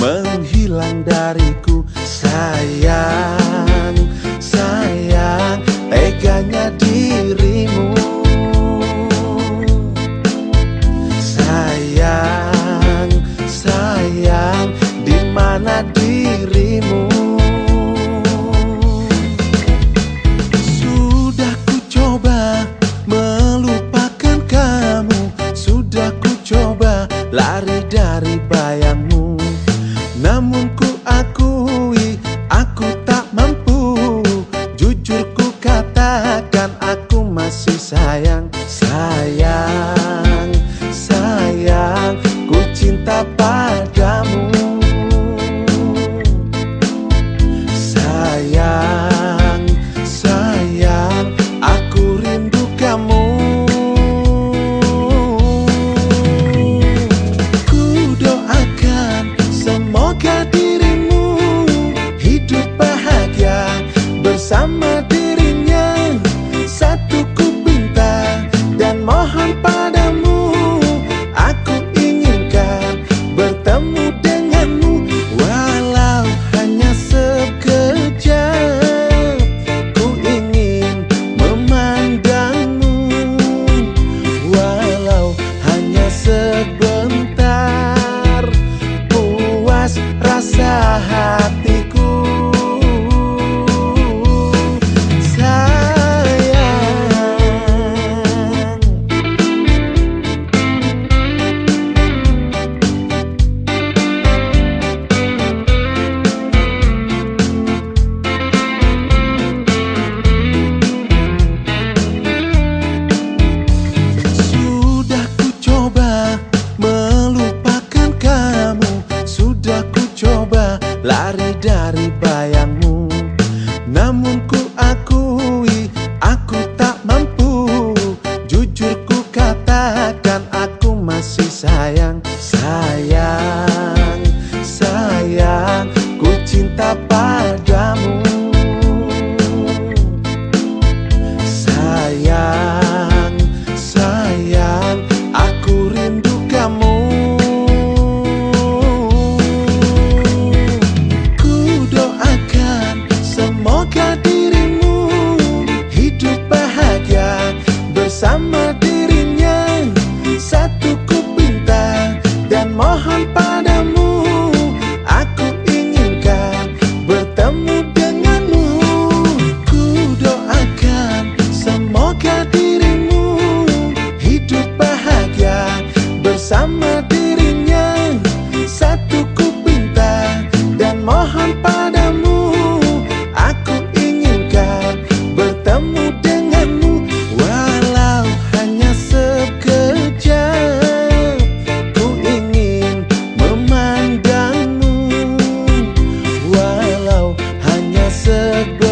menghilang dariku. sama dirinya. Satu ku minta dan mohon padamu Aku inginkan bertemu denganmu Walau hanya sekejap. Ku ingin memandangmu Walau hanya sebentar. Puas rasa hati sayang Sayang, sayang ku cinta padamu bersama dirinya. Satu ku pinta dan mohon padamu Aku inginkan bertemu denganmu Walau hanya sekejap. Ku ingin memandangmu Walau hanya sekejap